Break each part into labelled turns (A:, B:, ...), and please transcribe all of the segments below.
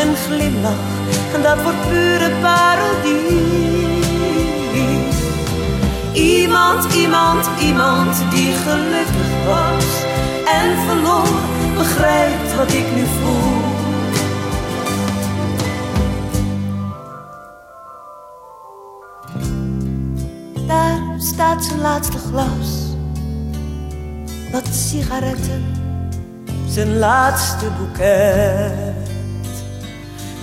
A: een glimlach, en dat wordt pure parodie. Iemand, iemand, iemand die gelukkig was en verloor, begrijpt wat ik nu voel. Daar staat zijn laatste glas wat sigaretten, zijn laatste boeket.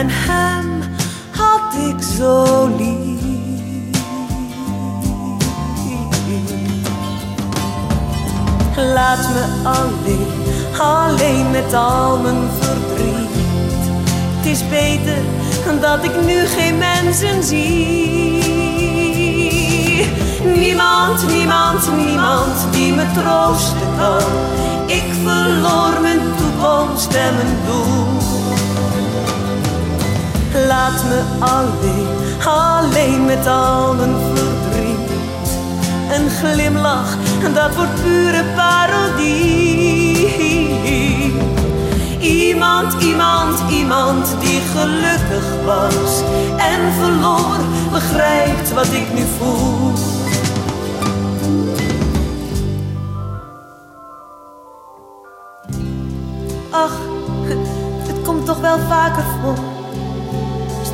A: En hem had ik zo lief. Laat me alleen, alleen met al mijn verdriet. Het is beter dat ik nu geen mensen zie. Niemand, niemand, niemand die me troosten kan. Ik verloor mijn toekomst en mijn doel. Laat me alleen, alleen met al mijn verdriet. Een glimlach, dat wordt pure parodie. Iemand, iemand, iemand die gelukkig was en verloor, begrijpt wat ik nu voel. Ach, het komt toch wel vaker voor.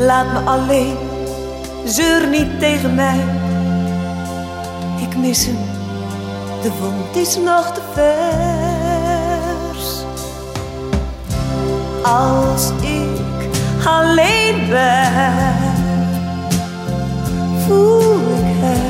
A: Laat me alleen, zeur niet tegen mij. Ik mis hem, de wond is nog te vers. Als ik alleen ben, voel ik hem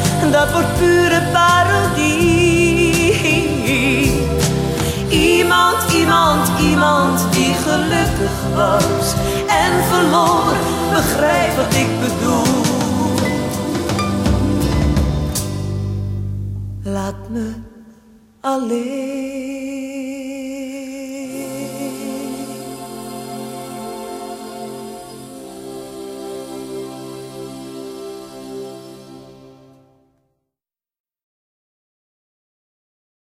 A: dat wordt pure parodie. Iemand, iemand, iemand die gelukkig was en verloor, begrijp wat ik bedoel. Laat me alleen.